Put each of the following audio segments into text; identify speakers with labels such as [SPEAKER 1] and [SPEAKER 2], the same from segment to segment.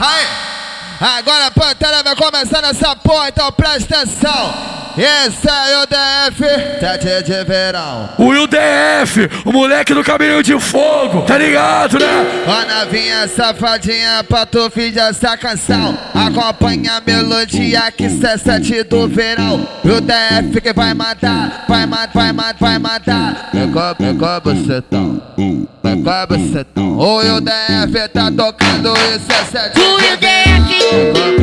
[SPEAKER 1] Aí, agora Pantera vai começar nessa porra, então presta atenção. Esse é o DF, tete de verão.
[SPEAKER 2] O UDF, o moleque do caminho de fogo, tá ligado, né?
[SPEAKER 1] Ó novinha safadinha pra tu fingir essa canção. Acompanha a melodia que cessete do verão. O DF que vai matar, vai matar, vai matar, vai matar. Pegou, pegou bucetão, pegou bucetão. O UDF tá tocando e cessete
[SPEAKER 3] O
[SPEAKER 1] de
[SPEAKER 3] UDF.
[SPEAKER 1] verão.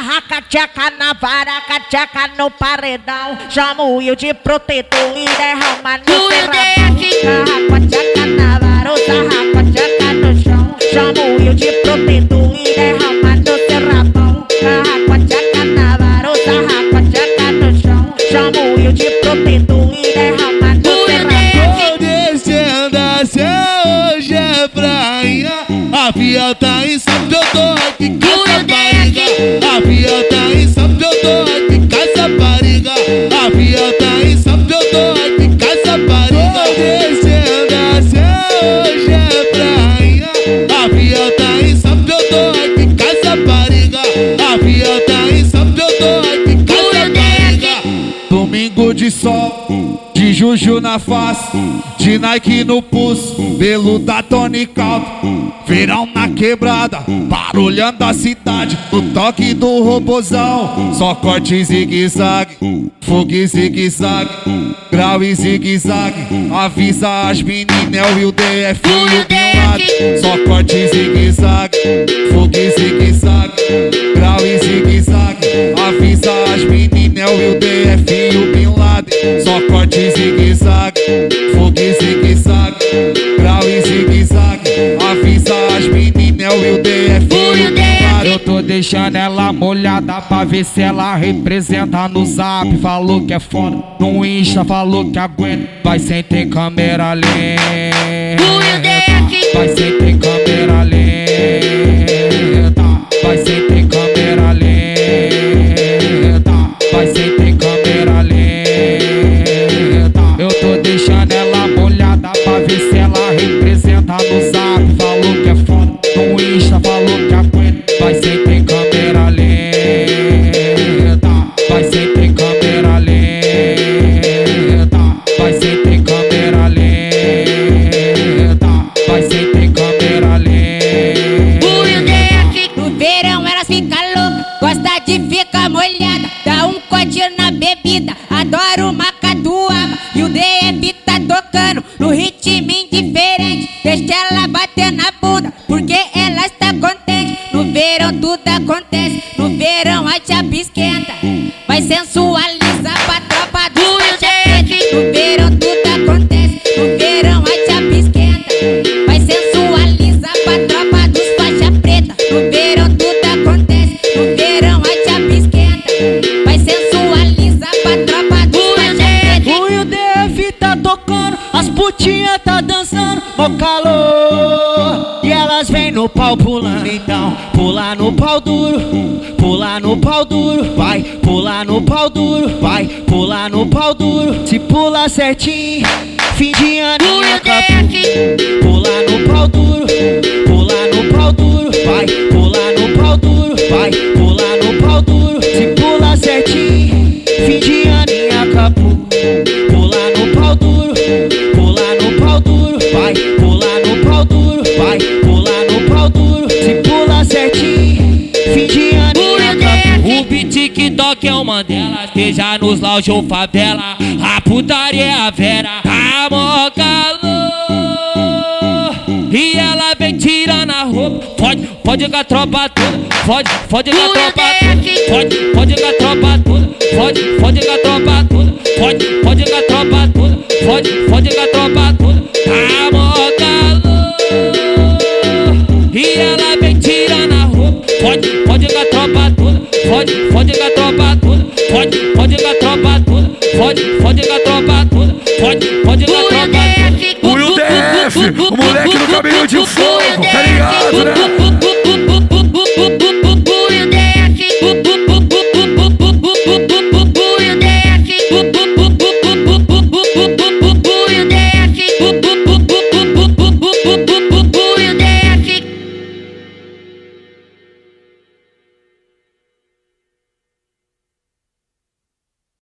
[SPEAKER 3] Sarraca, tchaca na vara, tchaca no paredão. Chama o Will de protetor e derrama no serrapão. Sarraca, tchaca na vara, sarraca, tchaca no chão. Chama o Will de protetor e derrama no serrapão. Sarraca, tchaca na vara, sarraca, tchaca no chão. Chama o Will de protetor e derrama no serrapão.
[SPEAKER 4] Tô descendo a hoje é praia. A Fia tá em de Juju na face, de Nike no pulso, pelo da Tony Caldo. Verão na quebrada, barulhando a cidade, no toque do robozão. Só corte zigue-zague, fogo e zigue-zague, grau e zigue-zague. Avisa as meninas, e o DF e o Laden. Só zigue-zague, fogo e zigue-zague, grau e zigue-zague. Avisa as meninas, e o DF e o Laden.
[SPEAKER 5] Eu tô deixando ela molhada pra ver se ela representa no zap. Falou que é foda, no Insta falou que aguenta. Vai sem ter câmera lenta. Vai sem vai
[SPEAKER 3] sensualizar pra tropa do preta. No verão tudo acontece, no verão a chapa esquenta, vai sensualizar pra tropa dos faixa preta. No verão tudo acontece, no verão a chapa esquenta, vai sensualizar pra tropa faixa preta.
[SPEAKER 4] O UDF tá tocando, as putinhas tá dançando, mó calor. E elas vêm no pau pulando, então pula no pau duro, pula no pau duro, vai, pula no pau duro, vai, pula no pau duro. Se pula certinho, fim de ano Pula no pau duro,
[SPEAKER 5] Mandela, esteja nos lounge ou favela. A putaria é a Vera, tá mó calor. E ela vem tirando a roupa, fode, fode com a tropa toda, fode, fode com a tropa toda, fode, fode com a tropa toda, fode, fode com a tropa toda, fode, fode, fode com a tropa toda, fode, fode com a tropa toda.
[SPEAKER 2] O UDF, O moleque do cabelinho de fogo, tá ligado, né?